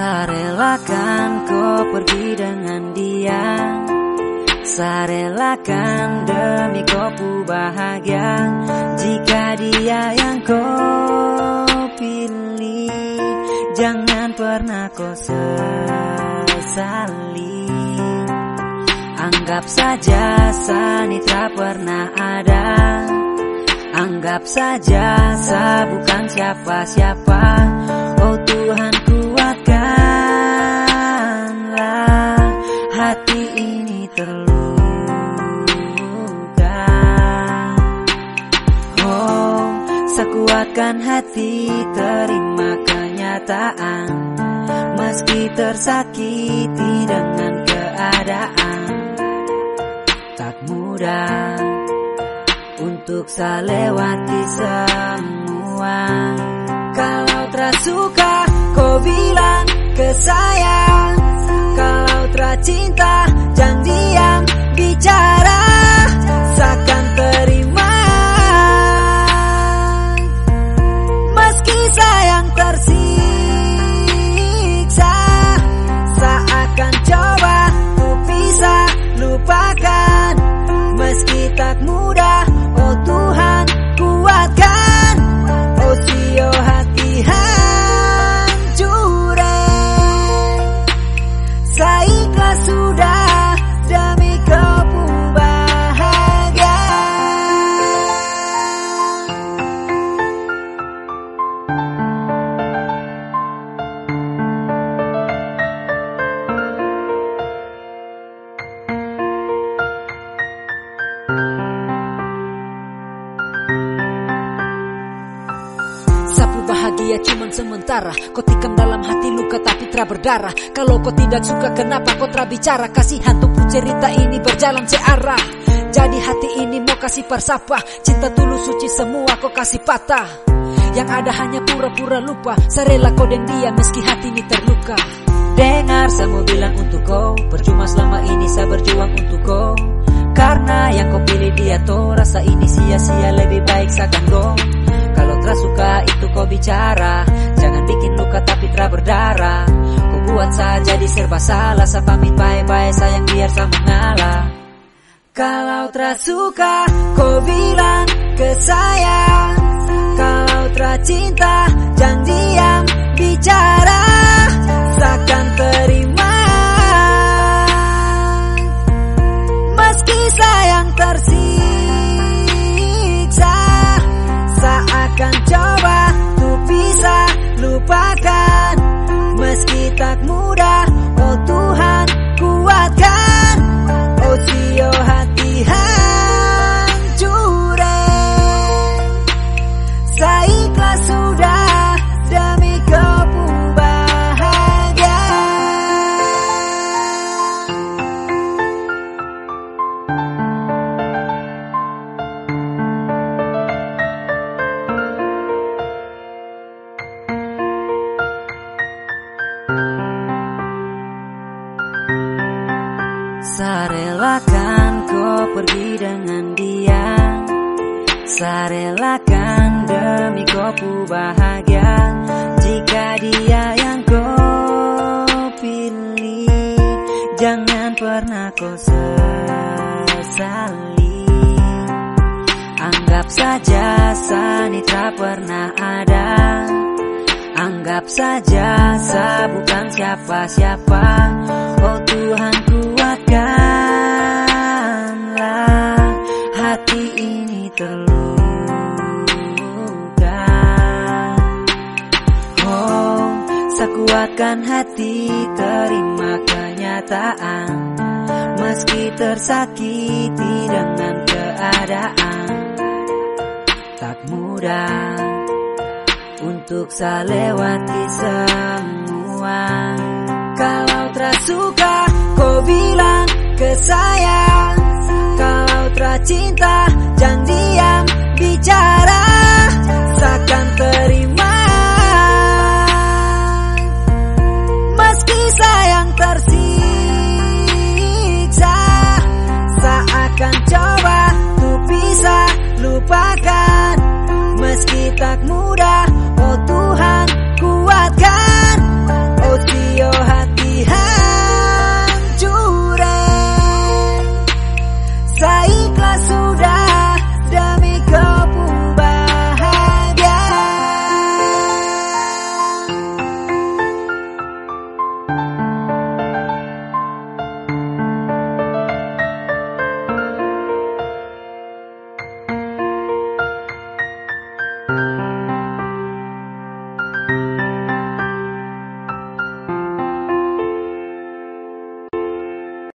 Sarelakan kau pergi dengan dia. Sarelakan demi kau bahagia. Jika dia yang kau pilih Jangan pernah kau sesali. Anggap saja sanitra pernah ada. Anggap saja saya bukan siapa-siapa sekuatkan hati terima kenyataan. Meski tersakiti dengan keadaan. Tak mudah untuk saya lewati semua. Kalau tersuka kau bilang ke saya. Kalau tercinta jangan diam bicara. Seakan lupakan Meski tak mudah Oh Tuhan kuatkan. Oh sio hati hancur. Saya ikhlas sudah Bahagia cuman sementara. Kau tikam dalam hati luka tapi tra berdarah. Kalau kau tidak suka kenapa kau tra bicara? Kasihan tuh cerita ini berjalan searah. Jadi hati ini mau kasih persapa. Cinta tulus suci semua kau kasih patah. Yang ada hanya pura-pura lupa. Sarela kau dan dia meski hati ini terluka. Dengar semua bilang untuk kau. Percuma selama ini saya berjuang untuk kau. Karena yang kau pilih dia tuh Rasa ini sia-sia lebih baik sakan go kau bicara. Jangan bikin luka tapi telah berdarah. Kau buat saya jadi serba salah. Saya pamit bye-bye sayang biar saya mengalah Kalau telah suka kau bilang ke saya. Kalau telah cinta jangan diam bicara. Seakan terima Sarelakan kau pergi dengan dia. Sarelakan demi kau bahagia. Jika dia yang kau pilih Jangan pernah kau sesali. Anggap saja sanitra pernah ada. Anggap saja saya bukan siapa-siapa. Oh Tuhan kuatkanlah. Hati ini terluka. Oh sekuatkan hati terima kenyataan. Meski tersakiti dengan keadaan. Tak mudah untuk saya lewati semua. Kalau tersuka bilang ke saya Kalau tercinta jangan diam bicara